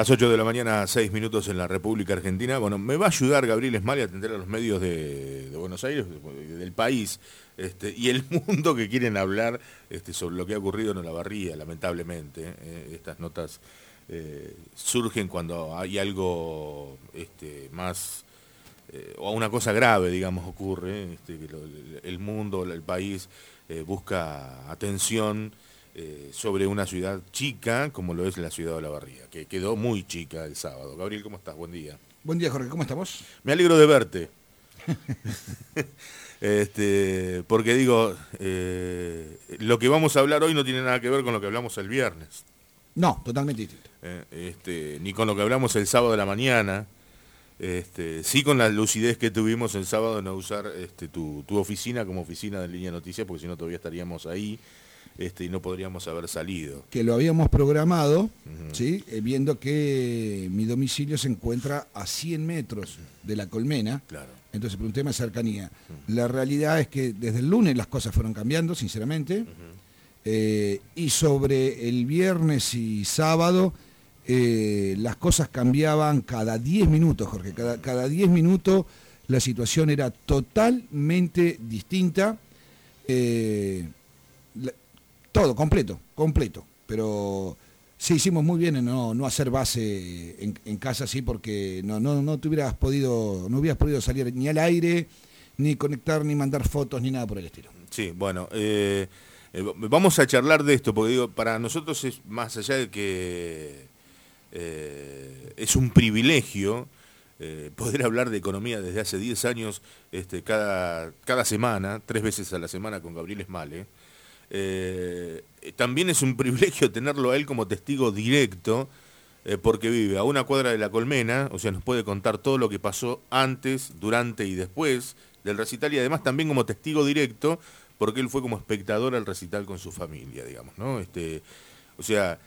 Las 8 de la mañana, 6 minutos en la República Argentina. Bueno, me va a ayudar Gabriel Esmali a atender a los medios de, Buenos Aires, del país este, y el mundo que quieren hablar este, sobre lo que ha ocurrido en la barría, lamentablemente. Eh, estas notas eh, surgen cuando hay algo este, más, eh, o una cosa grave, digamos, ocurre, este, el mundo, el país busca atención eh, sobre una ciudad chica como lo es la ciudad de La Barría, que quedó muy chica el sábado. Gabriel, ¿cómo estás? Buen día. Buen día, Jorge, ¿cómo estamos? Me alegro de verte. este, porque digo, eh, lo que vamos a hablar hoy no tiene nada que ver con lo que hablamos el viernes. No, totalmente distinto. Eh, este, ni con lo que hablamos el sábado de la mañana. Este, sí con la lucidez que tuvimos el sábado de no usar este, tu, tu oficina como oficina de línea de noticias, porque si no todavía estaríamos ahí este, y no podríamos haber salido. Que lo habíamos programado, ¿sí? Eh, viendo que mi domicilio se encuentra a 100 metros de la colmena. Claro. Entonces, por un tema de cercanía. La realidad es que desde el lunes las cosas fueron cambiando, sinceramente. Eh, y sobre el viernes y sábado, eh, las cosas cambiaban cada 10 minutos, Jorge. Cada 10 minutos la situación era totalmente distinta. Todo, completo, completo. Pero sí hicimos muy bien en no, no hacer base en, casa, sí, porque no, no, no te hubieras podido, no hubieras podido salir ni al aire, ni conectar, ni mandar fotos, ni nada por el estilo. Sí, bueno, eh, eh, vamos a charlar de esto, porque digo, para nosotros es más allá de que eh, es un privilegio poder hablar de economía desde hace 10 años, este, cada, cada semana, tres veces a la semana con Gabriel Esmale. Eh, también es un privilegio tenerlo a él como testigo directo, eh, porque vive a una cuadra de la colmena, o sea, nos puede contar todo lo que pasó antes, durante y después del recital, y además también como testigo directo, porque él fue como espectador al recital con su familia, digamos, ¿no? Este, o sea,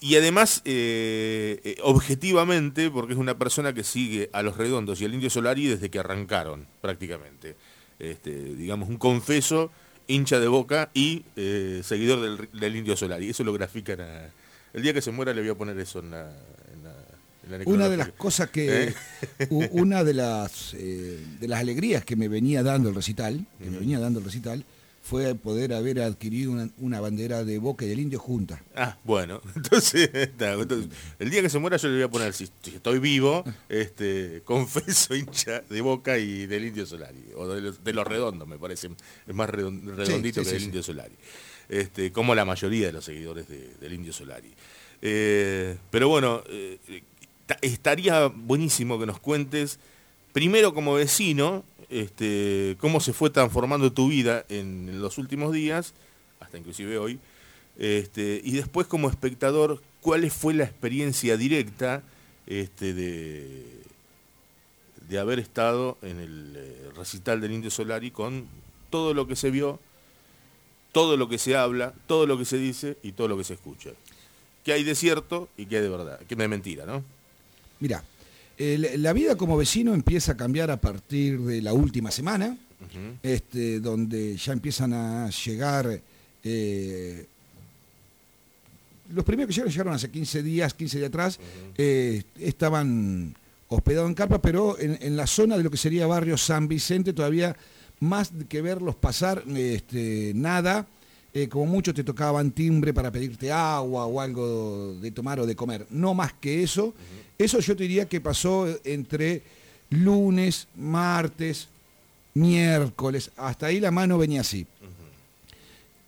y además, eh, objetivamente, porque es una persona que sigue a los redondos y al Indio Solari desde que arrancaron, prácticamente. Este, digamos, un confeso hincha de boca y eh, seguidor del, Indio Solar. Y eso lo grafican El día que se muera le voy a poner eso en la... una de las cosas que... ¿Eh? Una de las, eh, de las alegrías que me venía dando el recital, que me venía dando el recital, fue poder haber adquirido una, bandera de Boca y del Indio junta. Ah, bueno, entonces, el día que se muera yo le voy a poner, si, estoy vivo, este, confeso hincha de Boca y del Indio Solari, o de los, de redondos me parece, es más redondito que del Indio Solari, este, como la mayoría de los seguidores del Indio Solari. Eh, pero bueno, eh, estaría buenísimo que nos cuentes, primero como vecino, este, cómo se fue transformando tu vida en los últimos días, hasta inclusive hoy, este, y después como espectador, cuál fue la experiencia directa este, de, de haber estado en el eh, recital del Indio Solari con todo lo que se vio, todo lo que se habla, todo lo que se dice y todo lo que se escucha. ¿Qué hay de cierto y qué hay de verdad? ¿Qué de mentira, no? Mira, la vida como vecino empieza a cambiar a partir de la última semana, este, donde ya empiezan a llegar... Eh, los primeros que llegaron llegaron hace 15 días, 15 días atrás, eh, estaban hospedados en carpa, pero en, la zona de lo que sería barrio San Vicente todavía más que verlos pasar, este, nada, eh, como mucho te tocaban timbre para pedirte agua o algo de tomar o de comer, no más que eso. Eso yo te diría que pasó entre lunes, martes, miércoles, hasta ahí la mano venía así.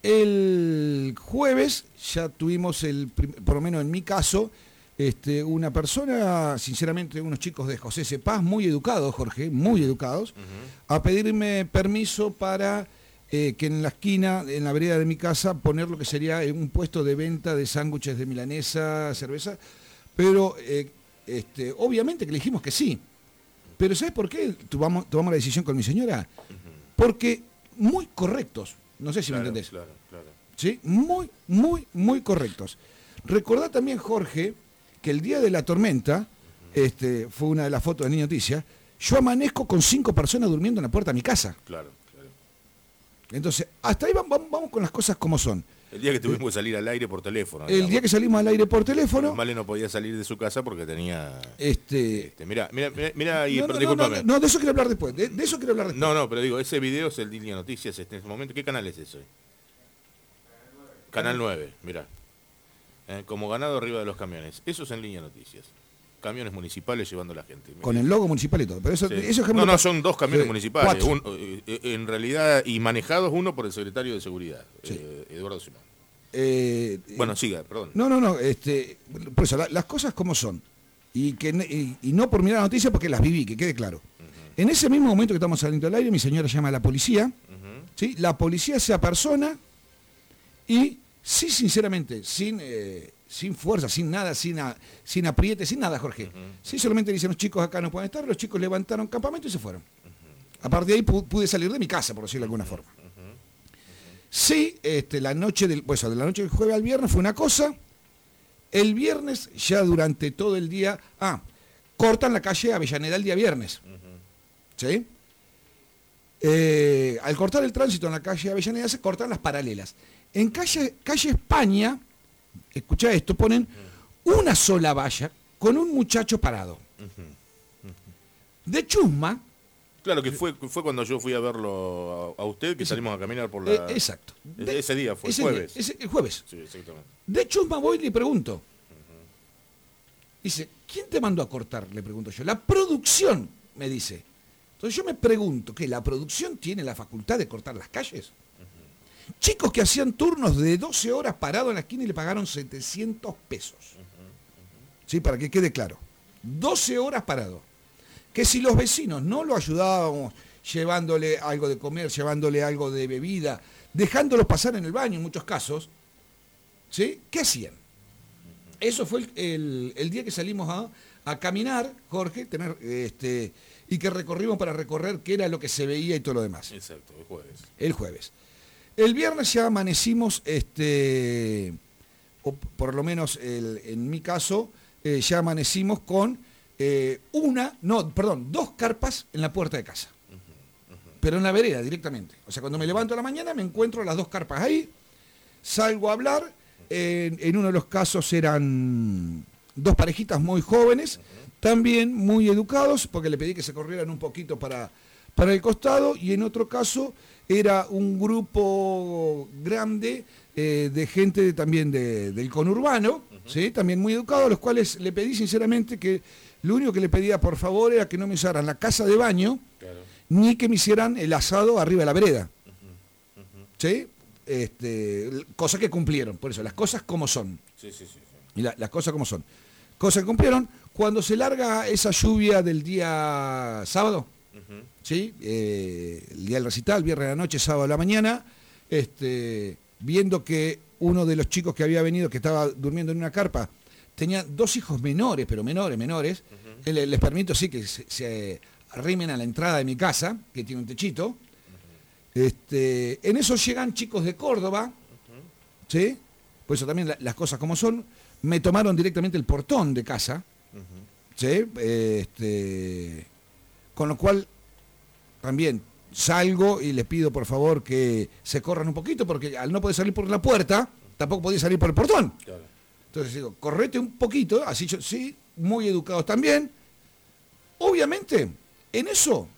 El jueves ya tuvimos, el, por lo menos en mi caso, este, una persona, sinceramente, unos chicos de José Cepaz, muy educados, Jorge, muy educados, a pedirme permiso para eh, que en la esquina, en la vereda de mi casa, poner lo que sería un puesto de venta de sándwiches de milanesa, cerveza, pero eh, este, obviamente que le dijimos que sí. Pero ¿sabes por qué tomamos, tomamos la decisión con mi señora? Porque muy correctos. No sé si me entendés. Claro, claro. ¿Sí? Muy, muy, muy correctos. Recordá también, Jorge, que el día de la tormenta, este, fue una de las fotos de Niño Noticias, yo amanezco con cinco personas durmiendo en la puerta de mi casa. Claro, claro. Entonces, hasta ahí vamos, vamos con las cosas como son. El día que tuvimos que salir al aire por teléfono. El día que salimos al aire por teléfono. Male no podía salir de su casa porque tenía. Este. este mira, mira, mira, y, no, no, no, no, de eso quiero hablar después. De, eso quiero hablar después. No, no, pero digo, ese video es el Línea Noticias este, en este momento. ¿Qué canal es ese? Canal 9, mira. Eh, como ganado arriba de los camiones. Eso es en Línea Noticias camiones municipales llevando a la gente. Con el logo municipal y todo. Pero eso, no, no, son dos camiones municipales. Eh, eh, en realidad, y manejados uno por el secretario de Seguridad, eh, Eduardo Simón. bueno, siga, perdón. No, no, no. Este, por eso, las cosas como son. Y, que, y, no por mirar la noticia porque las viví, que quede claro. En ese mismo momento que estamos saliendo al aire, mi señora llama a la policía. ¿sí? La policía se apersona y, sí, sinceramente, sin sin fuerza, sin nada, sin, sin apriete, sin nada, Jorge. Sí, solamente dicen los chicos acá no pueden estar, los chicos levantaron campamento y se fueron. A partir de ahí pude salir de mi casa, por decirlo de alguna forma. Sí, este, la noche del, pues, de la noche del jueves al viernes fue una cosa. El viernes, ya durante todo el día, ah, cortan la calle Avellaneda el día viernes. ¿Sí? Eh, al cortar el tránsito en la calle Avellaneda se cortan las paralelas. En calle, calle España, escucha esto, ponen una sola valla con un muchacho parado. De chusma. Claro, que fue, fue cuando yo fui a verlo a, usted, que salimos a caminar por la... Eh, exacto. ese día fue, jueves. el jueves. Sí, exactamente. De chusma voy y le pregunto. Dice, ¿quién te mandó a cortar? Le pregunto yo. La producción, me dice. Entonces yo me pregunto, ¿que la producción tiene la facultad de cortar las calles? Chicos que hacían turnos de 12 horas parado en la esquina y le pagaron 700 pesos. ¿Sí? Para que quede claro. 12 horas parado. Que si los vecinos no lo ayudábamos llevándole algo de comer, llevándole algo de bebida, dejándolo pasar en el baño en muchos casos, ¿sí? ¿Qué hacían? Eso fue el, día que salimos a, a, caminar, Jorge, tener, este, y que recorrimos para recorrer qué era lo que se veía y todo lo demás. Exacto, el jueves. El jueves. El viernes ya amanecimos, este, o por lo menos en mi caso, eh, ya amanecimos con eh, una, no, perdón, dos carpas en la puerta de casa. Pero en la vereda directamente. O sea, cuando me levanto a la mañana me encuentro las dos carpas ahí, salgo a hablar. En, uno de los casos eran dos parejitas muy jóvenes, también muy educados, porque le pedí que se corrieran un poquito para, para el costado, y en otro caso era un grupo grande eh, de gente también del conurbano, ¿sí? también muy educado, a los cuales le pedí sinceramente que lo único que le pedía por favor era que no me usaran la casa de baño, ni que me hicieran el asado arriba de la vereda. ¿Sí? Este, cosa que cumplieron, por eso, las cosas como son. Sí, sí, sí, y las cosas como son. Cosas que cumplieron. Cuando se larga esa lluvia del día sábado, ¿sí? Eh, el día del recital, viernes de la noche, sábado de la mañana, este, viendo que uno de los chicos que había venido, que estaba durmiendo en una carpa, tenía dos hijos menores, pero menores, menores, les, permito sí que se, arrimen a la entrada de mi casa, que tiene un techito. este, en eso llegan chicos de Córdoba, ¿sí? Por eso también las cosas como son, me tomaron directamente el portón de casa, ¿sí? Este, con lo cual también salgo y les pido por favor que se corran un poquito, porque al no poder salir por la puerta, tampoco podía salir por el portón. Entonces digo, correte un poquito, así yo, sí, muy educados también. Obviamente, en eso,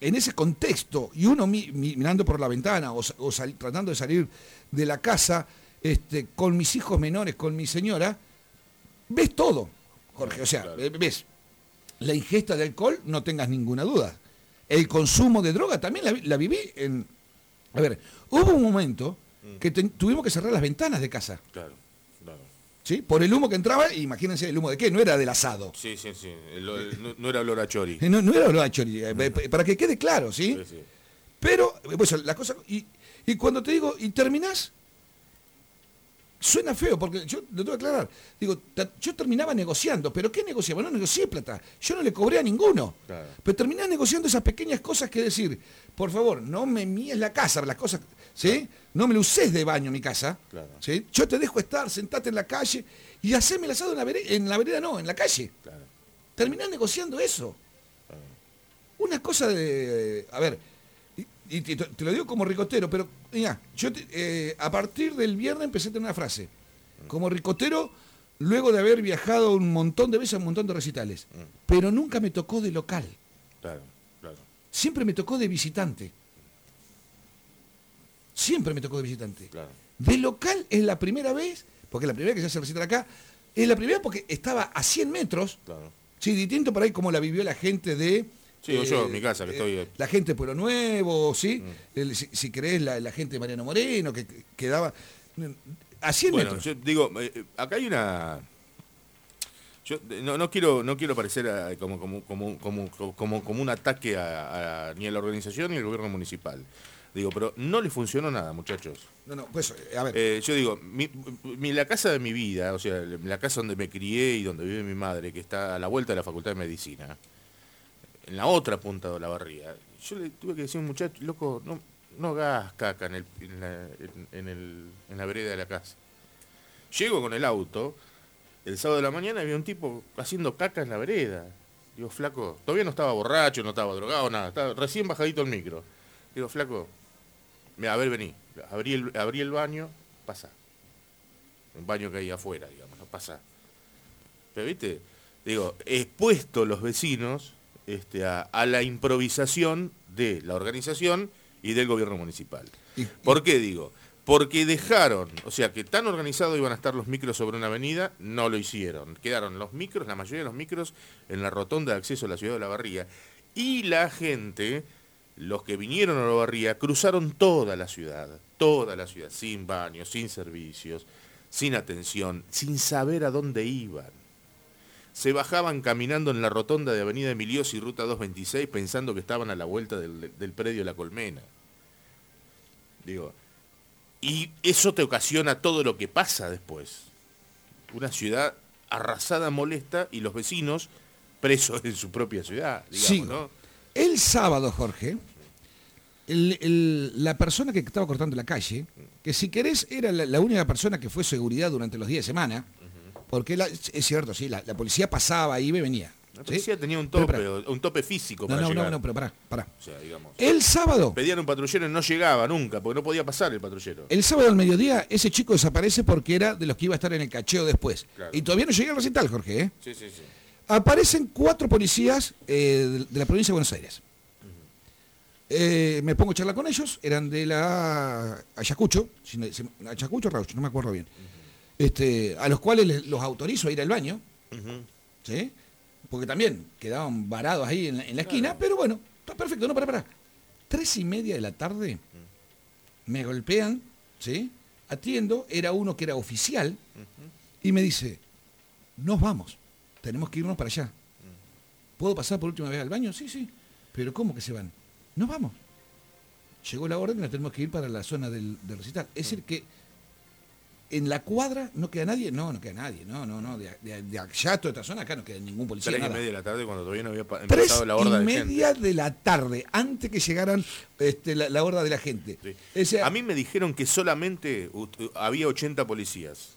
en ese contexto, y uno mirando por la ventana o, tratando de salir de la casa este, con mis hijos menores, con mi señora, ves todo, Jorge. O sea, ves la ingesta de alcohol, no tengas ninguna duda el consumo de droga también la, viví en... A ver, hubo un momento mm. que tuvimos que cerrar las ventanas de casa. Claro, claro. ¿Sí? Por el humo que entraba, imagínense el humo de qué, no era del asado. Sí, sí, sí, no, era olor a chori. No, no era olor a chori, eh, para que quede claro, ¿sí? sí, Pero, pues la cosa, y, y cuando te digo, y terminás Suena feo, porque yo lo tengo que aclarar. Digo, yo terminaba negociando, pero ¿qué negociaba? No negocié plata. Yo no le cobré a ninguno. Pero terminaba negociando esas pequeñas cosas que decir, por favor, no me míes la casa, las cosas, ¿sí? No me lo uses de baño mi casa. ¿sí? Yo te dejo estar, sentate en la calle y haceme el asado en la vereda, en la vereda no, en la calle. Terminás negociando eso. Una cosa de. A ver, y, te, te, lo digo como ricotero, pero mira, yo eh, a partir del viernes empecé a tener una frase. Como ricotero, luego de haber viajado un montón de veces a un montón de recitales, mm. pero nunca me tocó de local. Claro, claro. Siempre me tocó de visitante. Siempre me tocó de visitante. Claro. De local es la primera vez, porque es la primera vez que se hace recital acá, es la primera porque estaba a 100 metros. Claro. Sí, distinto por ahí como la vivió la gente de Sí, o yo, en mi casa, que eh, estoy... La gente de Pueblo Nuevo, ¿sí? Mm. si, querés, la, gente de Mariano Moreno, que quedaba... A 100 bueno, yo digo, eh, acá hay una... Yo no, quiero no quiero parecer como, como, como, como, como, un ataque a, ni a la organización ni al gobierno municipal. Digo, pero no le funcionó nada, muchachos. No, no, pues, a ver. Eh, yo digo, mi, la casa de mi vida, o sea, la casa donde me crié y donde vive mi madre, que está a la vuelta de la Facultad de Medicina, en la otra punta de la barría, yo le tuve que decir a un muchacho, loco, no, no hagas caca en, el, en, la, en, la vereda de la casa. Llego con el auto, el sábado de la mañana había un tipo haciendo caca en la vereda. Digo, flaco, todavía no estaba borracho, no estaba drogado, nada, estaba recién bajadito el micro. Digo, flaco, a ver, vení. Abrí el, abrí el baño, pasa. Un baño que hay afuera, digamos, no pasa. Pero viste, digo, expuesto los vecinos este, a, la improvisación de la organización y del gobierno municipal. ¿Por qué digo? Porque dejaron, o sea, que tan organizados iban a estar los micros sobre una avenida, no lo hicieron. Quedaron los micros, la mayoría de los micros, en la rotonda de acceso a la ciudad de La Barría. Y la gente, los que vinieron a La Barría, cruzaron toda la ciudad, toda la ciudad, sin baños, sin servicios, sin atención, sin saber a dónde iban se bajaban caminando en la rotonda de Avenida Emilios y Ruta 226 pensando que estaban a la vuelta del, predio La Colmena. Digo, y eso te ocasiona todo lo que pasa después. Una ciudad arrasada, molesta y los vecinos presos en su propia ciudad. Digamos, ¿no? El sábado, Jorge, la persona que estaba cortando la calle, que si querés era la, única persona que fue seguridad durante los días de semana, porque es cierto, sí, la, policía pasaba, iba y venía. La policía tenía un tope, un tope físico no, para no, llegar. No, no, pero pará, pará. el sábado... Pedían un patrullero y no llegaba nunca, porque no podía pasar el patrullero. El sábado al mediodía ese chico desaparece porque era de los que iba a estar en el cacheo después. Y todavía no llegué al recital, Jorge. ¿eh? Sí, sí, sí. Aparecen cuatro policías eh, de la provincia de Buenos Aires. Eh, me pongo a charlar con ellos, eran de la Ayacucho, Ayacucho Raucho, no me acuerdo bien. Este, a los cuales los autorizo a ir al baño, ¿sí? porque también quedaban varados ahí en la, esquina, pero bueno, está perfecto, no, para, para. Tres y media de la tarde me golpean, ¿sí? atiendo, era uno que era oficial, y me dice, nos vamos, tenemos que irnos para allá. ¿Puedo pasar por última vez al baño? Sí, sí. Pero ¿cómo que se van? Nos vamos. Llegó la orden nos tenemos que ir para la zona del, del recital. Es decir, que en la cuadra no queda nadie, no, no queda nadie, no, no, no, de, de, de allá, toda esta zona, acá no queda ningún policía. Tres y media de la tarde cuando todavía no había empezado la horda de gente. Tres y media de la tarde, antes que llegaran este, la, horda de la gente. a mí me dijeron que solamente había 80 policías.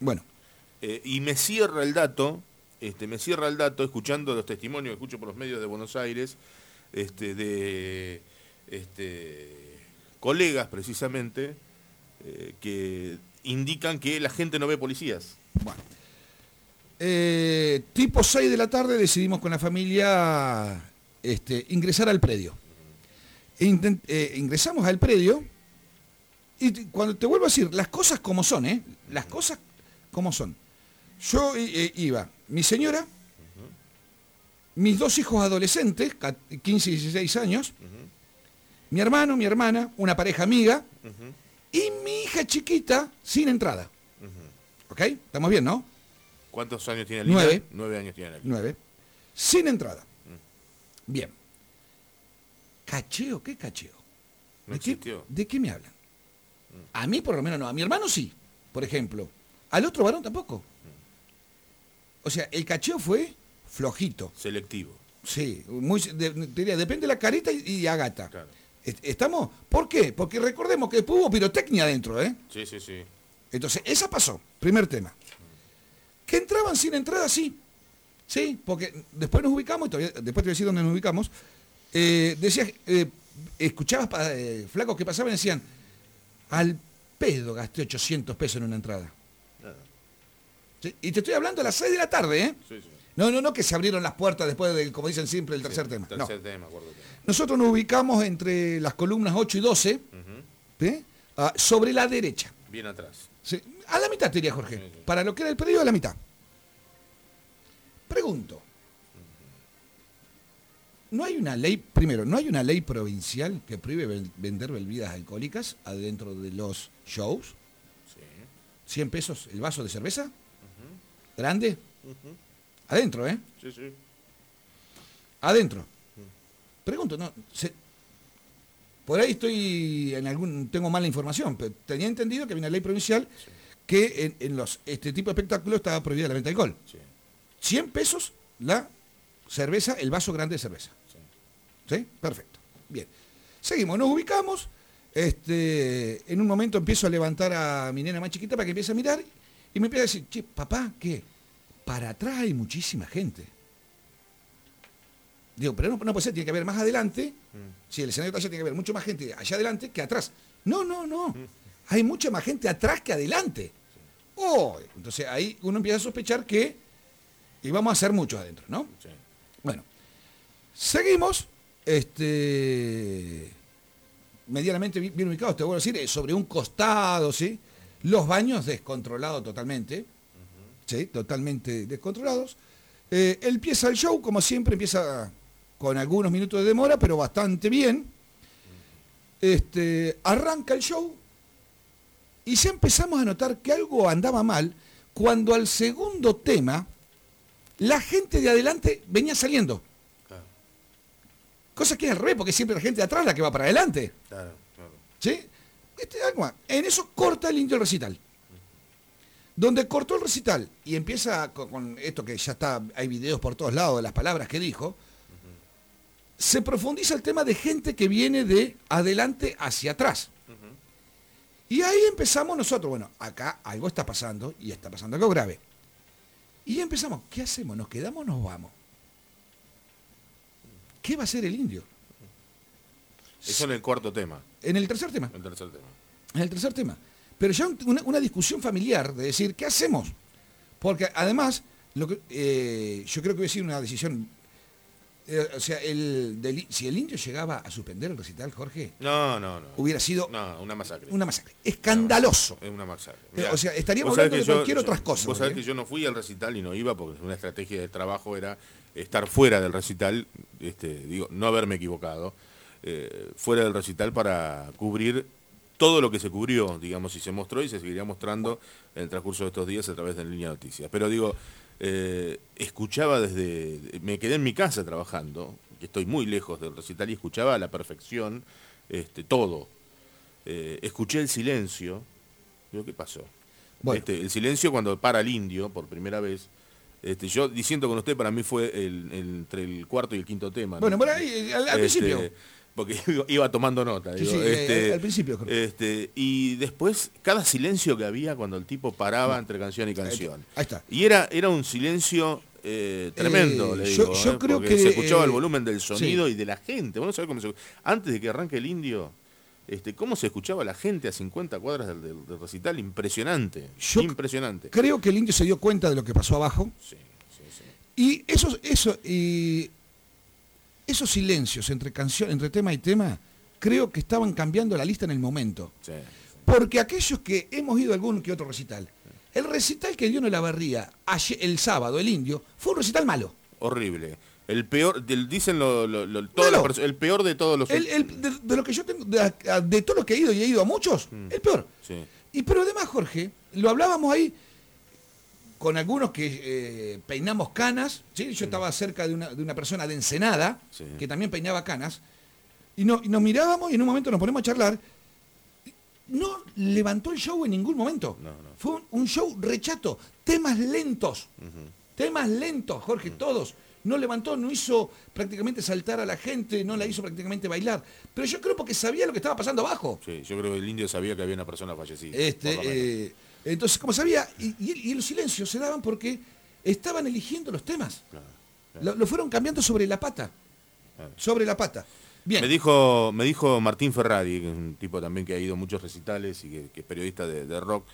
Bueno. Eh, y me cierra el dato, este, me cierra el dato, escuchando los testimonios que escucho por los medios de Buenos Aires, este, de este, colegas precisamente, eh, que indican que la gente no ve policías. Bueno. Eh, tipo 6 de la tarde decidimos con la familia este, ingresar al predio. Eh, ingresamos al predio y cuando te vuelvo a decir, las cosas como son, ¿eh? Las cosas como son. Yo iba, mi señora, mis dos hijos adolescentes, 15 y 16 años, mi hermano, mi hermana, una pareja amiga, y mi hija chiquita sin entrada. ¿Ok? ¿Estamos bien, no? ¿Cuántos años tiene el Nueve. Nueve años tiene el Nueve. Sin entrada. Mm. Bien. ¿Cacheo? ¿Qué cacheo? ¿De, qué, ¿De qué me hablan? Mm. A mí por lo menos no. A mi hermano sí, por ejemplo. Al otro varón tampoco. Mm. O sea, el cacheo fue flojito. Selectivo. Sí, muy, depende de la carita y, y agata. Claro. ¿Estamos? ¿Por qué? Porque recordemos que hubo pirotecnia adentro, ¿eh? Sí, sí, sí. Entonces, esa pasó, primer tema. Que entraban sin entrada, sí. Sí, porque después nos ubicamos, y todavía, después te voy a decir dónde nos ubicamos. Eh, decía, eh, escuchabas eh, flacos que pasaban y decían, al pedo gasté 800 pesos en una entrada. Y te estoy hablando a las 6 de la tarde, ¿eh? Sí, sí. No, no, no, que se abrieron las puertas después del, como dicen siempre, el tercer Sí, tema. No. Tercer tema, acuerdo. Nosotros nos ubicamos entre las columnas 8 y 12, Ujú. ¿sí? Ah, sobre la derecha. Bien atrás. Sí, A la mitad te diría, Jorge. Sí. Para lo que era el periodo, a la mitad. Pregunto. ¿No hay una ley, primero, no hay una ley provincial que prohíbe ven- vender bebidas alcohólicas adentro de los shows? Sí. 100 pesos el vaso de cerveza. Grande. Adentro, ¿eh? Sí, sí. Adentro. Pregunto, no, se- por ahí estoy en algún, tengo mala información, pero tenía entendido que había una ley provincial que en, en los este tipo de espectáculos estaba prohibida la venta de alcohol. Sí. 100 pesos la cerveza, el vaso grande de cerveza. sí. ¿Sí? Perfecto. Bien. Seguimos, nos ubicamos. Este, en un momento empiezo a levantar a mi nena más chiquita para que empiece a mirar y me empieza a decir, che, papá, ¿qué? Para atrás hay muchísima gente. Digo, pero no, no puede ser, tiene que haber más adelante. Si el escenario allá, tiene que haber mucho más gente allá adelante que atrás. No, no, no. Hay mucha más gente atrás que adelante. Oh, entonces ahí uno empieza a sospechar que íbamos a hacer muchos adentro, ¿no? Sí. Bueno, seguimos, este, medianamente bi- bien ubicados, te voy a decir, eh, sobre un costado, ¿sí? Los baños descontrolados totalmente, ¿sí? Totalmente descontrolados. Eh, empieza el show, como siempre, empieza con algunos minutos de demora, pero bastante bien. Este, arranca el show y ya empezamos a notar que algo andaba mal cuando al segundo tema la gente de adelante venía saliendo. Claro, Cosa que es al revés, porque siempre la gente de atrás la que va para adelante. claro, claro. ¿Sí? Este. En eso corta el indio el recital. Donde cortó el recital y empieza con, esto que ya está, hay videos por todos lados de las palabras que dijo, se profundiza el tema de gente que viene de adelante hacia atrás. Y ahí empezamos nosotros, bueno, acá algo está pasando y está pasando algo grave. Y empezamos, ¿qué hacemos? ¿Nos quedamos o nos vamos? ¿Qué va a hacer el indio? Eso en el cuarto tema, En el tercer tema. el tercer tema. En el tercer tema. Pero ya un- una, una discusión familiar de decir, ¿qué hacemos? Porque además, lo que, eh, yo creo que hubiera sido una decisión. eh, o sea, el, del- si el indio llegaba a suspender el recital, Jorge, No, no, no. hubiera sido No, una masacre. una masacre. Escandaloso. Es una masacre. Eh, o sea, estaríamos hablando de cualquier otras cosas, Vos sabés que yo no fui al recital y no iba porque una estrategia de trabajo era estar fuera del recital, este, digo, no haberme equivocado, eh, fuera del recital para cubrir todo lo que se cubrió, digamos, y se mostró y se seguiría mostrando en el transcurso de estos días a través de Línea Noticias. Pero digo, eh, escuchaba desde, me quedé en mi casa trabajando, que estoy muy lejos del recital y escuchaba a la perfección este, todo. Eh, escuché el silencio, digo, ¿qué pasó? Bueno. Este, el silencio cuando para el indio por primera vez. Este, yo diciendo con usted, para mí fue el, el- entre el cuarto y el quinto tema. ¿no? Bueno, por ahí, al, al Este, principio. Porque iba- tomando nota. Sí, digo, sí, este, al- al principio, creo. este, y después, cada silencio que había cuando el tipo paraba entre canción y canción. Ahí está. Y era, era un silencio eh, tremendo, Eh, le yo- digo, yo ¿eh? creo porque que, se escuchaba el volumen del sonido sí. y de la gente. Cómo se- Antes de que arranque el indio, este, cómo se escuchaba la gente a 50 cuadras del, del- del recital, impresionante. Yo- impresionante. Creo que el indio se dio cuenta de lo que pasó abajo. Sí, sí, sí. Y esos, eso, y esos silencios entre canción, entre tema y tema, creo que estaban cambiando la lista en el momento. sí. Porque aquellos que hemos ido a algún que otro recital, el recital que dio en la barría ayer- el sábado, el indio, fue un recital malo. Horrible. El peor, del, dicen lo, lo- lo- todas las el peor de todos los... El- el- de, de lo que yo tengo, de, de todo lo que he ido y he ido a muchos, el peor. Sí. Y pero además, Jorge, lo hablábamos ahí con algunos que eh, peinamos canas, ¿sí? yo estaba cerca de una, de una persona de Ensenada, Sí. que también peinaba canas, y, no, y nos mirábamos y en un momento nos ponemos a charlar. No levantó el show en ningún momento. No, no. Fue un, un show rechato, temas lentos, temas lentos, Jorge, Mm. todos. No levantó, no hizo prácticamente saltar a la gente, no la hizo prácticamente bailar. Pero yo creo porque sabía lo que estaba pasando abajo. Sí, yo creo que el indio sabía que había una persona fallecida. Este, entonces, como sabía, y, y- y los silencios se daban porque estaban eligiendo los temas. Claro, Lo, lo fueron cambiando sobre la pata. claro. Sobre la pata. Me dijo, me dijo Martín Ferrari, que es un tipo también que ha ido a muchos recitales y que, es periodista de, rock,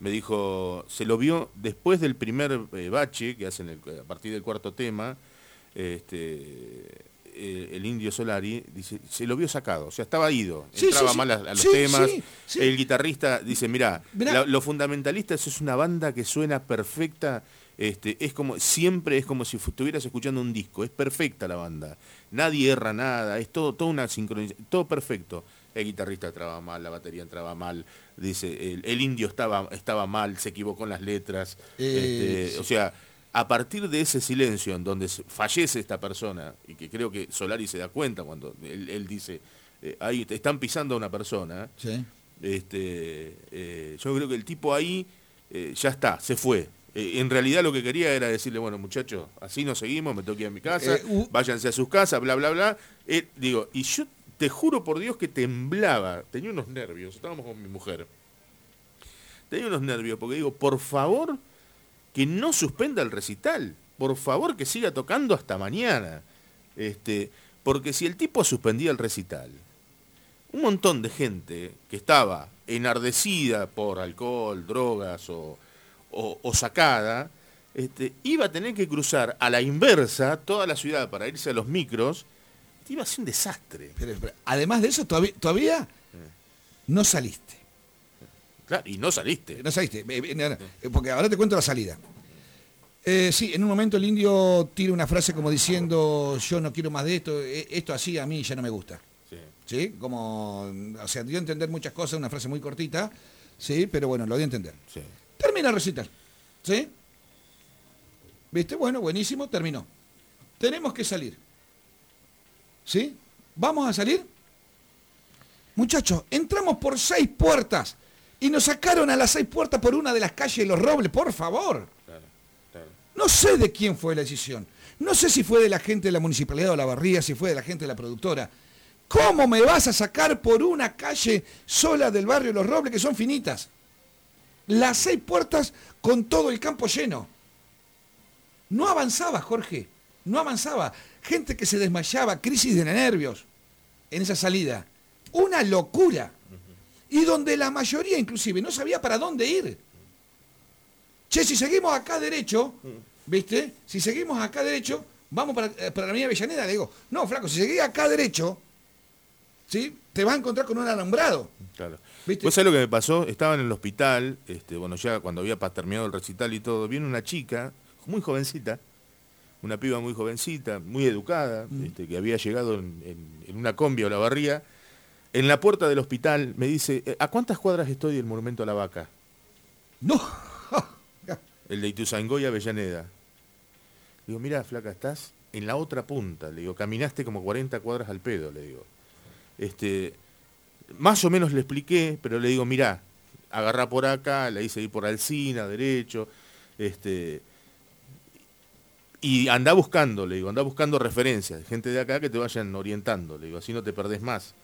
me dijo, se lo vio después del primer eh, bache que hacen a partir del cuarto tema, este, eh, el indio Solari, dice, se lo vio sacado, o sea, estaba ido, entraba mal a, los temas. El guitarrista dice, mira, los fundamentalistas es una banda que suena perfecta este, es como, siempre es como si estuvieras escuchando un disco, es perfecta la banda, nadie erra nada, es todo, todo una sincronización, todo perfecto. El guitarrista entraba mal, la batería entraba mal, dice, el, indio estaba, estaba mal, se equivocó en las letras. Eh, este, o sea, a partir de ese silencio en donde fallece esta persona, y que creo que Solari se da cuenta cuando él, dice, eh, ahí te están pisando a una persona, este, eh, yo creo que el tipo ahí ya está, se fue. Eh, en realidad lo que quería era decirle, bueno muchachos, así no seguimos, me toqué a mi casa, eh, váyanse a sus casas, bla, bla, bla. Eh, digo, y yo te juro por Dios que temblaba, tenía unos nervios, estábamos con mi mujer. Tenía unos nervios porque digo, por favor, que no suspenda el recital, por favor que siga tocando hasta mañana. Este, porque si el tipo suspendía el recital, un montón de gente que estaba enardecida por alcohol, drogas o o, sacada, este, iba a tener que cruzar a la inversa toda la ciudad para irse a los micros, iba a ser un desastre. además de eso, todavía, todavía eh. no saliste. Claro, y no saliste. No saliste, eh, porque ahora te cuento la salida. Eh, sí, en un momento el indio tira una frase como diciendo, yo no quiero más de esto, esto así a mí ya no me gusta. Sí. ¿Sí? Como, o sea, dio a entender muchas cosas, una frase muy cortita, sí, pero bueno, lo dio a entender. Sí. Termina el recital. ¿Sí? ¿Viste? Bueno, buenísimo, terminó. Tenemos que salir. ¿Sí? ¿Vamos a salir? Muchachos, entramos por seis puertas y nos sacaron a las seis puertas por una de las calles de los Robles, por favor. No sé de quién fue la decisión. No sé si fue de la gente de la municipalidad o la barría, si fue de la gente de la productora. ¿Cómo me vas a sacar por una calle sola del barrio de Los Robles que son finitas? Las seis puertas con todo el campo lleno. No avanzaba, Jorge. No avanzaba. Gente que se desmayaba, crisis de nervios en esa salida. Una locura. Y donde la mayoría inclusive no sabía para dónde ir. Che, si seguimos acá derecho, ¿viste? Si seguimos acá derecho, vamos para, eh, para la avenida Avellaneda. Le digo, no, flaco, si seguís acá derecho, ¿sí? Te vas a encontrar con un alambrado. Claro. ¿Vos sabés lo que me pasó? Estaba en el hospital, este, bueno, ya cuando había terminado el recital y todo, viene una chica, muy jovencita, una piba muy jovencita, muy educada, mm. este, que había llegado en, una combi o la barría, en la puerta del hospital me dice, ¿a cuántas cuadras estoy del Monumento a la Vaca? No. el de Ituzaingó y Avellaneda. digo, mira, flaca, estás en la otra punta. Le digo, caminaste como 40 cuadras al pedo, le digo. Este, más o menos le expliqué, pero le digo, mirá, agarrá por acá, le hice ir por Alcina, derecho, este, y anda buscando, le digo, anda buscando referencias, gente de acá que te vayan orientando, le digo, así no te perdés más.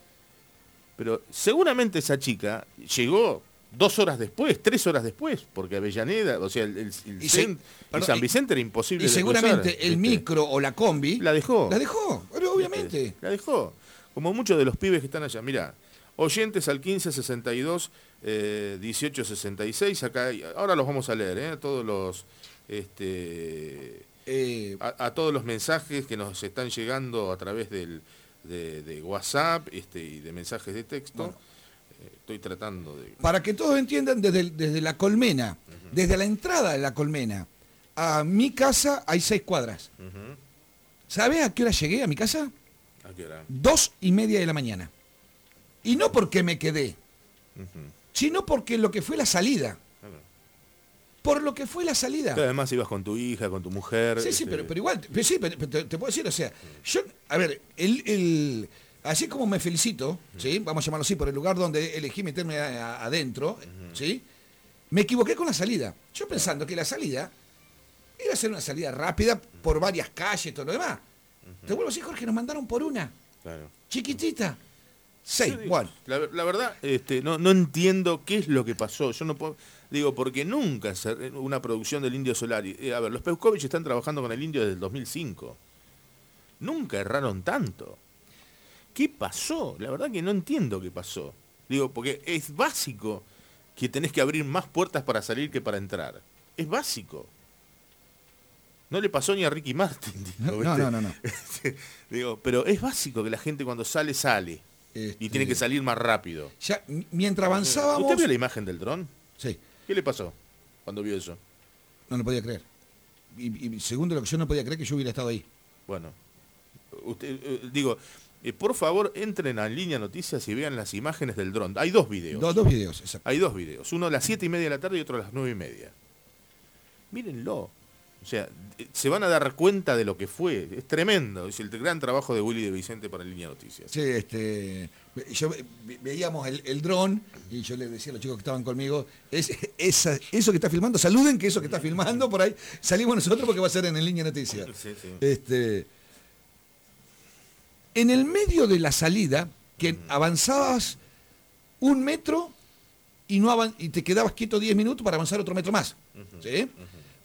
Pero seguramente esa chica llegó dos horas después, tres horas después, porque Avellaneda, o sea, el, San Vicente era imposible. Y seguramente el micro o la combi. La dejó. La dejó, obviamente. La dejó. Como muchos de los pibes que están allá. Mira, Oyentes al 1562 eh, 1866. Acá, ahora los vamos a leer, ¿eh? todos los, este, eh, a, todos los mensajes que nos están llegando a través del, de, WhatsApp este, y de mensajes de texto. Eh, estoy tratando de. Para que todos entiendan, desde, desde la colmena, desde la entrada de la colmena a mi casa hay seis cuadras. ¿Sabes a qué hora llegué a mi casa? ¿A qué hora? Dos y media de la mañana. Y no porque me quedé, sino porque lo que fue la salida. Por lo que fue la salida. además ibas con tu hija, con tu mujer. Sí, sí, este, pero, igual, sí, te, puedo decir, o sea, yo, a ver, el, así como me felicito, ¿sí? vamos a llamarlo así, por el lugar donde elegí meterme adentro, ¿sí? me equivoqué con la salida. Yo pensando que la salida iba a ser una salida rápida por varias calles y todo lo demás. Te vuelvo a decir, Jorge, nos mandaron por una. Claro. Chiquitita. Sí, bueno. La, verdad, este, no, no entiendo qué es lo que pasó. Yo no puedo. Digo, porque nunca una producción del Indio Solari. Eh, a ver, los Peukovich están trabajando con el Indio desde el 2005. Nunca erraron tanto. ¿qué pasó? La verdad que no entiendo qué pasó. Digo, porque es básico que tenés que abrir más puertas para salir que para entrar. Es básico. No le pasó ni a Ricky Martin. Digo, no, no, no, no, digo, pero es básico que la gente cuando sale, sale. Y tiene que este, salir más rápido. Ya, mientras avanzábamos... ¿Usted vio la imagen del dron? Sí. ¿Qué le pasó cuando vio eso? No lo podía creer. Y, segundo lo que yo no podía creer que yo hubiera estado ahí. Bueno, usted, eh, digo, eh, por favor entren a Línea Noticias y vean las imágenes del dron. Hay dos videos. dos videos, exacto. Hay dos videos. Uno a las siete y media de la tarde y otro a las nueve y media. Mírenlo. O sea, se van a dar cuenta de lo que fue. Es tremendo. Es el gran trabajo de Willy de Vicente para Línea Noticias. Sí, este, yo veíamos el, dron y yo le decía a los chicos que estaban conmigo, es, eso que está filmando, saluden que eso que está filmando por ahí, salimos nosotros porque va a ser en, Línea Noticias. Este, en el medio de la salida, que avanzabas un metro y, no y te quedabas quieto 10 minutos para avanzar otro metro más. ¿sí?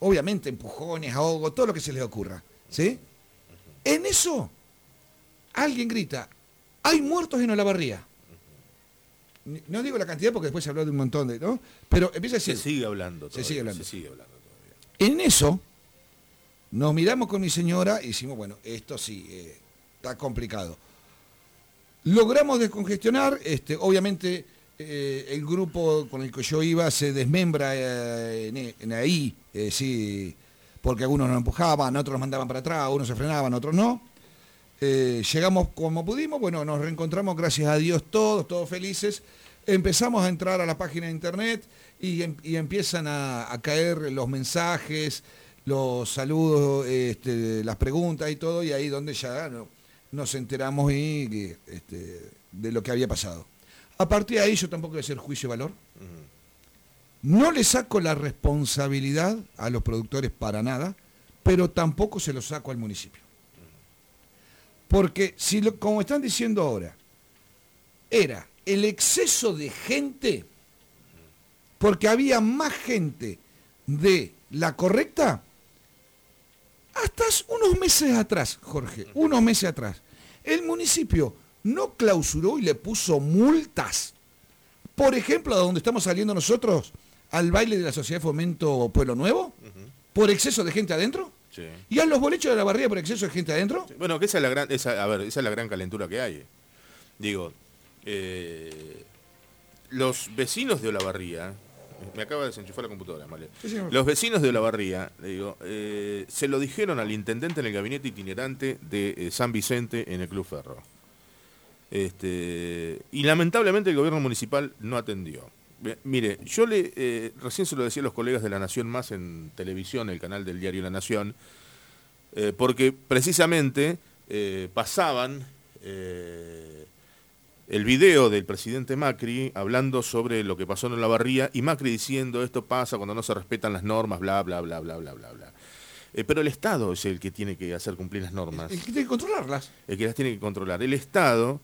Obviamente empujones, ahogo, todo lo que se les ocurra. ¿sí? En eso, alguien grita, hay muertos en Olavarría. No digo la cantidad porque después se habló de un montón de, ¿no? Pero empieza a decir. Se sigue hablando todavía, se sigue hablando. Se sigue hablando todavía. En eso, nos miramos con mi señora y decimos, bueno, esto sí, eh, está complicado. Logramos descongestionar, este, obviamente eh, el grupo con el que yo iba se desmembra eh, en, ahí, eh, sí, porque algunos nos empujaban, otros mandaban para atrás, unos se frenaban, otros no. llegamos como pudimos, bueno, nos reencontramos, gracias a Dios, todos, todos felices. Empezamos a entrar a la página de internet y, em, empiezan a, caer los mensajes, los saludos, este, las preguntas y todo, y ahí donde ya nos enteramos este, de lo que había pasado. A partir de ahí yo tampoco voy a hacer juicio de valor. No le saco la responsabilidad a los productores para nada, pero tampoco se lo saco al municipio. Porque si como están diciendo ahora, era el exceso de gente, porque había más gente de la correcta, hasta unos meses atrás, Jorge, unos meses atrás, el municipio no clausuró y le puso multas. Por ejemplo, a donde estamos saliendo nosotros, al baile de la Sociedad de Fomento Pueblo Nuevo, por exceso de gente adentro. ¿Y a los bolechos de la barría por exceso de gente adentro? Bueno, que esa es la gran, a ver, esa es la gran calentura que hay. Digo, eh, los vecinos de Olavarría, me acaba de desenchufar la computadora, ¿vale? los vecinos de Olavarría, digo, eh, se lo dijeron al intendente en el gabinete itinerante de eh, San Vicente en el Club Ferro. Este, y lamentablemente el gobierno municipal no atendió. Mire, yo le eh, recién se lo decía a los colegas de La Nación Más en televisión, el canal del diario La Nación, eh, porque precisamente eh, pasaban el video del presidente Macri hablando sobre lo que pasó en la barría y Macri diciendo esto pasa cuando no se respetan las normas, bla, bla, bla, bla, bla, bla, bla. pero el Estado es el que tiene que hacer cumplir las normas. El que tiene que controlarlas. El que las tiene que controlar. El Estado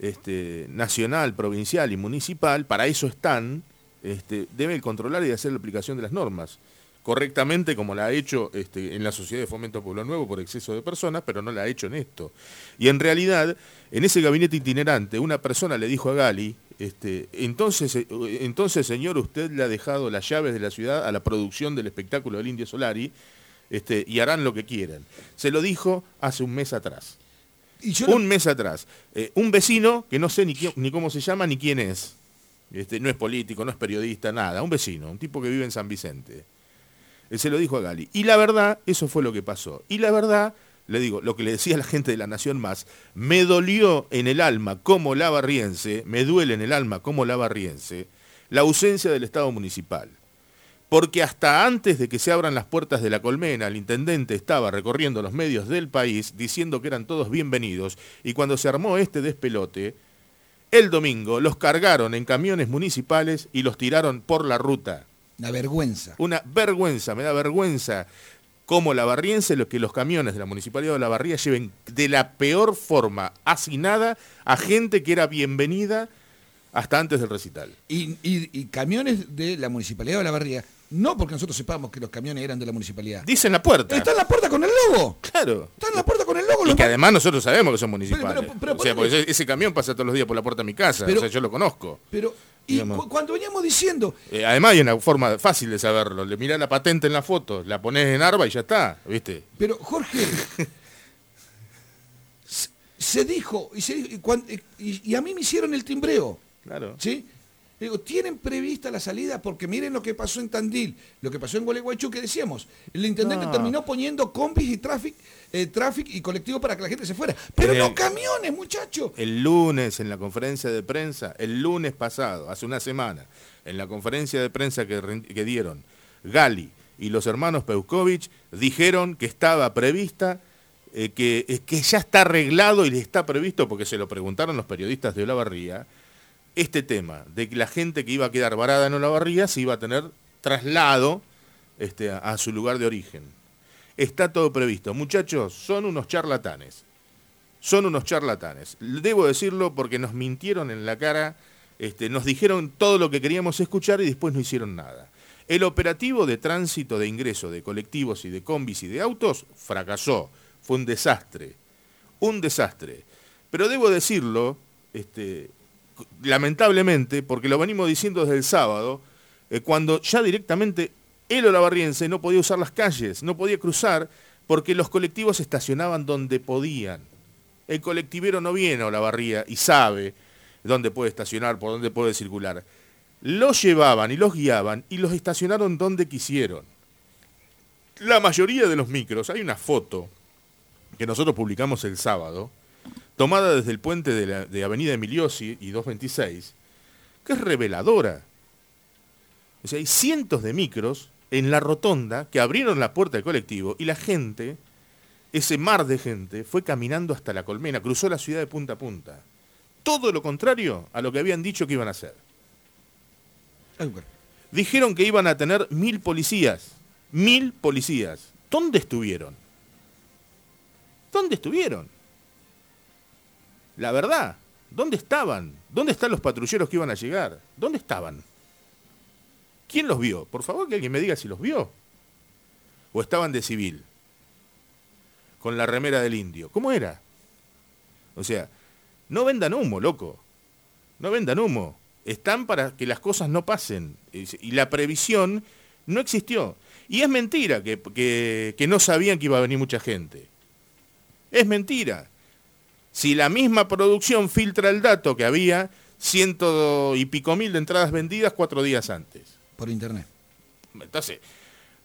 este, nacional, provincial y municipal, para eso están, este, debe controlar y hacer la aplicación de las normas correctamente como la ha hecho este, en la Sociedad de Fomento Pueblo Nuevo por exceso de personas, pero no la ha hecho en esto. Y en realidad, en ese gabinete itinerante, una persona le dijo a Gali, este, entonces, eh, entonces señor, usted le ha dejado las llaves de la ciudad a la producción del espectáculo del Indio Solari este, y harán lo que quieran. Se lo dijo hace un mes atrás un mes atrás. Eh, un vecino que no sé ni, ni cómo se llama ni quién es. Este, no es político, no es periodista, nada. Un vecino, un tipo que vive en San Vicente. Se lo dijo a Gali. Y la verdad, eso fue lo que pasó. Y la verdad, le digo, lo que le decía la gente de la Nación Más, me dolió en el alma como la barriense, me duele en el alma como la barriense, la ausencia del Estado municipal porque hasta antes de que se abran las puertas de la colmena, el intendente estaba recorriendo los medios del país diciendo que eran todos bienvenidos, y cuando se armó este despelote, el domingo los cargaron en camiones municipales y los tiraron por la ruta. Una vergüenza. Una vergüenza, me da vergüenza como la barriense, lo que los camiones de la Municipalidad de la Barría lleven de la peor forma asignada a gente que era bienvenida hasta antes del recital. Y, y camiones de la Municipalidad de la Barría No porque nosotros sepamos que los camiones eran de la municipalidad. Dice en la puerta. Está en la puerta con el logo. Claro. Está en la puerta con el logo. Y que además nosotros sabemos que son municipales. Pero- pero- pero o sea, porque ese, camión pasa todos los días por la puerta de mi casa. O sea, yo lo conozco. Pero, y Digamos. cu- cuando veníamos diciendo, Eh, además hay una forma fácil de saberlo. Le mirás la patente en la foto, la pones en ARBA y ya está, ¿viste? pero Jorge, se, dijo, y, se dijo- y cuan- y- y a mí me hicieron el timbreo. Claro. ¿Sí? Digo, ¿tienen prevista la salida? Porque miren lo que pasó en Tandil, lo que pasó en Gualeguaychú, que decíamos. El intendente No. terminó poniendo combis y tráfico y colectivo para que la gente se fuera. Pero no camiones, muchachos. El lunes en la conferencia de prensa, el lunes pasado, hace una semana, en la conferencia de prensa que, dieron Gali y los hermanos Peukovich, dijeron que estaba prevista, eh, que, eh, que ya está arreglado y está previsto, porque se lo preguntaron los periodistas de Olavarría, este tema de que la gente que iba a quedar varada en Olavarría se iba a tener traslado este, a, su lugar de origen. Está todo previsto. Muchachos, son unos charlatanes. Son unos charlatanes. Debo decirlo porque nos mintieron en la cara, este, nos dijeron todo lo que queríamos escuchar y después no hicieron nada. El operativo de tránsito de ingreso de colectivos y de combis y de autos fracasó. Fue un desastre. Un desastre. Pero debo decirlo, este, lamentablemente, porque lo venimos diciendo desde el sábado, eh, cuando ya directamente el olavarriense no podía usar las calles, no podía cruzar, porque los colectivos estacionaban donde podían. El colectivero no viene a Olavarría y sabe dónde puede estacionar, por dónde puede circular. Los llevaban y los guiaban y los estacionaron donde quisieron. La mayoría de los micros, hay una foto que nosotros publicamos el sábado, tomada desde el puente de, la, de Avenida Emiliosi y 226, que es reveladora. O sea, hay cientos de micros en la rotonda que abrieron la puerta del colectivo y la gente, ese mar de gente, fue caminando hasta la colmena, cruzó la ciudad de punta a punta. Todo lo contrario a lo que habían dicho que iban a hacer. Dijeron que iban a tener mil policías. Mil policías. ¿Dónde estuvieron? ¿Dónde estuvieron? La verdad, ¿dónde estaban? ¿Dónde están los patrulleros que iban a llegar? ¿Dónde estaban? ¿Quién los vio? Por favor, que alguien me diga si los vio. ¿O estaban de civil? Con la remera del indio. ¿Cómo era? O sea, no vendan humo, loco. No vendan humo. Están para que las cosas no pasen. Y la previsión no existió. Y es mentira que, que, que no sabían que iba a venir mucha gente. Es mentira. Si la misma producción filtra el dato que había ciento y pico mil de entradas vendidas cuatro días antes. Por internet. Entonces,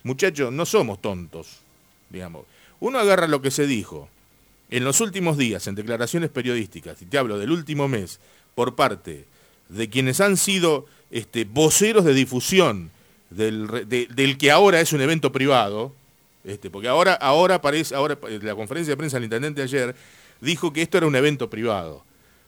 muchachos, no somos tontos, digamos. Uno agarra lo que se dijo en los últimos días en declaraciones periodísticas, y te hablo del último mes, por parte de quienes han sido este, voceros de difusión del, de, del, que ahora es un evento privado, este, porque ahora, ahora parece, ahora la conferencia de prensa del intendente ayer dijo que esto era un evento privado.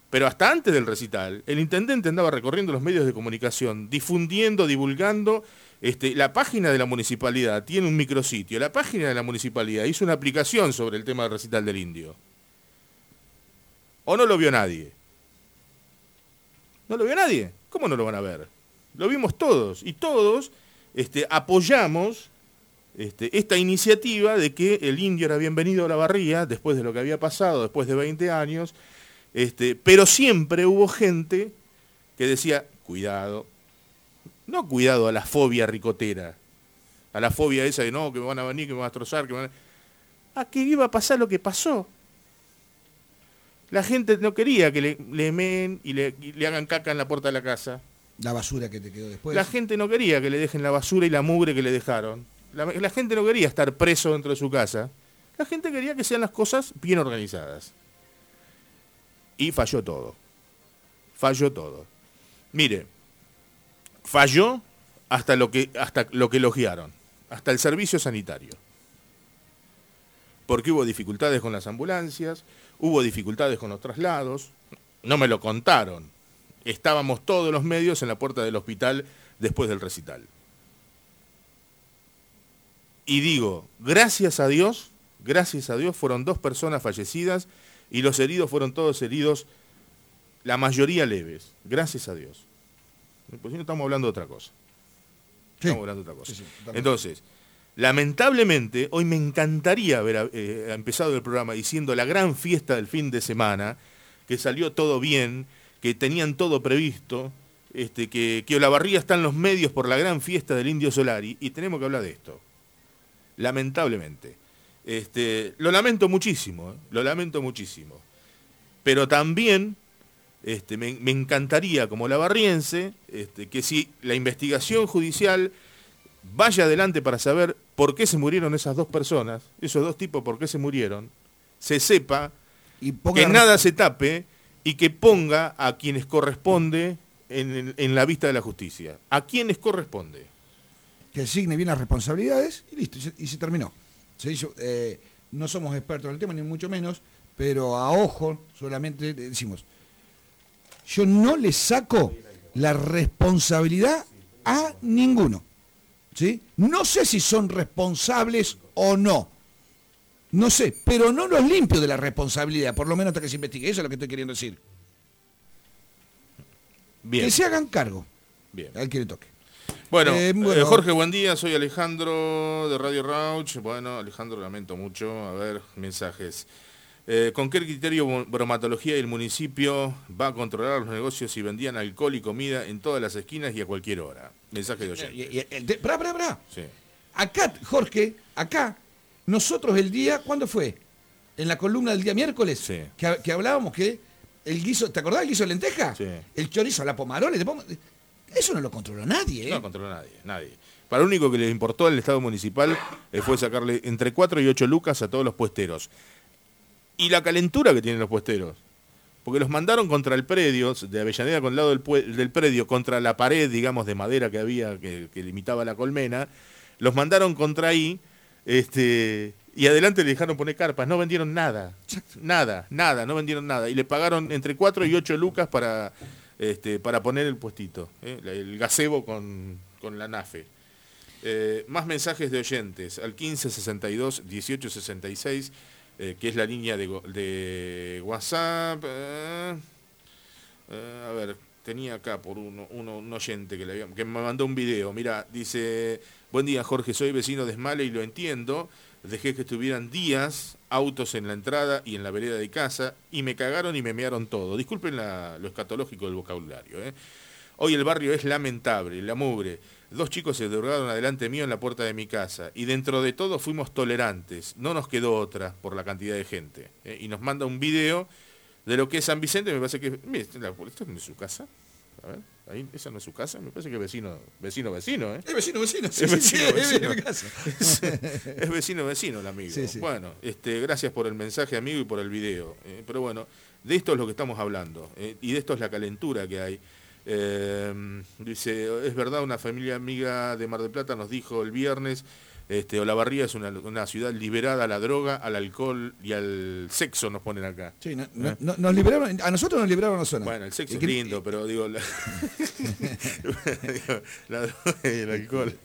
Pero hasta antes del recital, el intendente andaba recorriendo los medios de comunicación, difundiendo, divulgando. Este, la página de la municipalidad tiene un micrositio. La página de la municipalidad hizo una aplicación sobre el tema del recital del indio. ¿O no lo vio nadie? ¿No lo vio nadie? ¿Cómo no lo van a ver? Lo vimos todos. Y todos este, apoyamos este, esta iniciativa de que el indio era bienvenido a la barría después de lo que había pasado, después de 20 años. Este, pero siempre hubo gente que decía, cuidado, no cuidado a la fobia ricotera, a la fobia esa de no, que me van a venir, que me van a destrozar, que me van a... a que iba a pasar lo que pasó. La gente no quería que le, le meen y le, y le hagan caca en la puerta de la casa. La basura que te quedó después. La gente no quería que le dejen la basura y la mugre que le dejaron. La, gente no quería estar preso dentro de su casa. La gente quería que sean las cosas bien organizadas. Y falló todo. Falló todo. Mire, falló hasta lo que, hasta lo que elogiaron, hasta el servicio sanitario. Porque hubo dificultades con las ambulancias, hubo dificultades con los traslados, no me lo contaron. Estábamos todos los medios en la puerta del hospital después del recital. Y digo, gracias a Dios, gracias a Dios fueron dos personas fallecidas y los heridos fueron todos heridos, la mayoría leves, gracias a Dios. Pues si no estamos hablando de otra cosa. Estamos hablando de otra cosa. Entonces, lamentablemente, hoy me encantaría haber eh, empezado el programa diciendo la gran fiesta del fin de semana, que salió todo bien, que tenían todo previsto, este, que, que Olavarría está en los medios por la gran fiesta del Indio Solari, y tenemos que hablar de esto. Lamentablemente. Este, lo lamento muchísimo, ¿eh? lo lamento muchísimo. Pero también este, me, encantaría, como lavarriense, este, que si la investigación judicial vaya adelante para saber por qué se murieron esas dos personas, esos dos tipos, por qué se murieron, se sepa, y que nada se tape y que ponga a quienes corresponde en, la vista de la justicia. ¿A quienes corresponde? Que asigne bien las responsabilidades y listo, y se, terminó. Se eh, no somos expertos en el tema, ni mucho menos, pero a ojo solamente decimos, yo no le saco la responsabilidad a ninguno. ¿sí? No sé si son responsables o no. No sé, pero no los limpio de la responsabilidad, por lo menos hasta que se investigue. Eso es lo que estoy queriendo decir. Bien. Que se hagan cargo. Bien. Al que le toque. Bueno, eh, eh, Jorge, buen día. Soy Alejandro de Radio Rauch. Bueno, Alejandro, lamento mucho. A ver, mensajes. Eh, ¿Con qué criterio bromatología el municipio va a controlar los negocios si vendían alcohol y comida en todas las esquinas y a cualquier hora? Mensaje de oyente. Bra, bra, bra. Acá, Jorge, acá, nosotros el día, ¿cuándo fue? En la columna del día miércoles, sí. que, hablábamos que el guiso, ¿te acordás del guiso de lenteja? Sí. El chorizo, la pomarola, eso no lo controló nadie. ¿eh? No lo controló nadie, nadie. Para lo único que le importó al Estado municipal eh, fue sacarle entre 4 y 8 lucas a todos los puesteros y la calentura que tienen los puesteros. Porque los mandaron contra el predio, de Avellaneda con el lado del, predio, contra la pared, digamos, de madera que había, que, limitaba la colmena. Los mandaron contra ahí, este, y adelante le dejaron poner carpas. No vendieron nada. Nada, nada, no vendieron nada. Y le pagaron entre 4 y 8 lucas para, este, para poner el puestito, ¿eh? el gazebo con, la NAFE. Eh, más mensajes de oyentes al 1562 1866 eh, que es la línea de, WhatsApp. Eh, a ver, tenía acá por uno, un oyente que, le que me mandó un video. Mira, dice, buen día Jorge, soy vecino de Esmale y lo entiendo. Dejé que estuvieran días autos en la entrada y en la vereda de casa y me cagaron y me mearon todo. Disculpen lo escatológico del vocabulario. Hoy el barrio es lamentable, la mugre Dos chicos se drogaron adelante mío en la puerta de mi casa y dentro de todo fuimos tolerantes. No nos quedó otra por la cantidad de gente. ¿eh? Y nos manda un video de lo que es San Vicente. Me parece que... Mire, ¿esto no es su casa? Ahí, esa no es su casa. Me parece que es vecino, vecino, vecino. ¿eh? Es vecino, vecino. es vecino, vecino. Es, vecino, vecino el amigo. Bueno, este, gracias por el mensaje, amigo, y por el video. ¿eh? pero bueno, de esto es lo que estamos hablando. ¿eh? y de esto es la calentura que hay. Em, dice, es verdad, una familia amiga de Mar del Plata nos dijo el viernes, este, Olavarría es una, ciudad liberada a la droga, al alcohol y al sexo, nos ponen acá. Sí, ¿Eh? nos liberaron, a nosotros nos liberaron la zona. Bueno, el sexo es lindo, pero digo, la, la droga y el alcohol.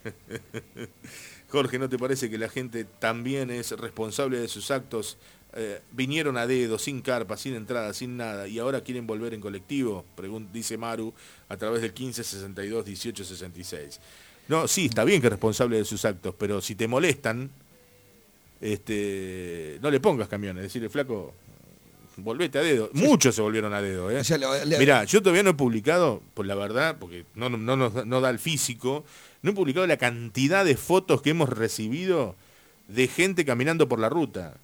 Jorge, ¿no te parece que la gente también es responsable de sus actos eh, vinieron a dedo, sin carpa, sin entrada, sin nada, y ahora quieren volver en colectivo, dice Maru, a través del 1562 1866. No, sí, está bien que es responsable de sus actos, pero si te molestan, este, no le pongas camiones, decirle, flaco, volvete a dedo. Muchos se volvieron a dedo. ¿eh? Mirá, yo todavía no he publicado, por la verdad, porque no, no, no da el físico, no he publicado la cantidad de fotos que hemos recibido de gente caminando por la ruta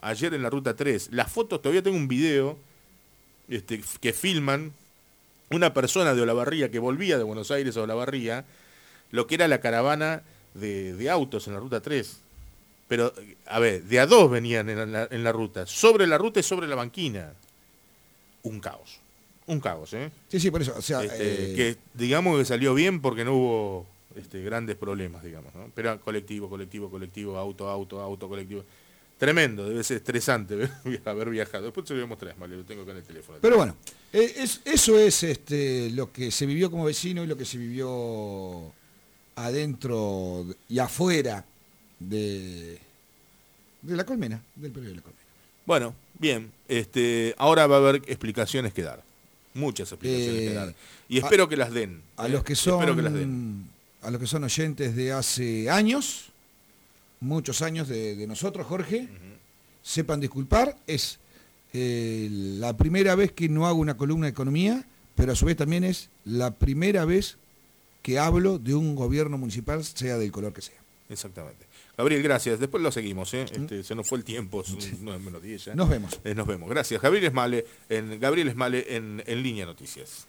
ayer en la ruta 3. Las fotos, todavía tengo un video este, que filman una persona de Olavarría que volvía de Buenos Aires a Olavarría, lo que era la caravana de, autos en la ruta 3. Pero, a ver, de a dos venían en la, en la, ruta, sobre la ruta y sobre la banquina. Un caos. Un caos, ¿eh? Sí, sí, por eso. O sea, este, eh, Que digamos que salió bien porque no hubo este, grandes problemas, digamos, ¿no? Pero colectivo, colectivo, colectivo, auto, auto, auto, colectivo. Tremendo, debe ser estresante haber viajado. Después te lo voy a mostrar, vale, lo tengo acá en el teléfono. Pero bueno, eh, es, eso es este, lo que se vivió como vecino y lo que se vivió adentro y afuera de, de la colmena, del periodo de la colmena. Bueno, bien, este, ahora va a haber explicaciones que dar. Muchas explicaciones que eh, dar. Y espero que las den. A los que son a los que son oyentes de hace años, muchos años de, nosotros, Jorge, sepan disculpar, es eh, la primera vez que no hago una columna de economía, pero a su vez también es la primera vez que hablo de un gobierno municipal, sea del color que sea. Exactamente. Gabriel, gracias. Después lo seguimos. ¿eh? Este, se nos fue el tiempo, menos 10 Nos vemos. Eh, nos vemos. Gracias. Gabriel Esmale en, Gabriel Esmale en, en Línea Noticias.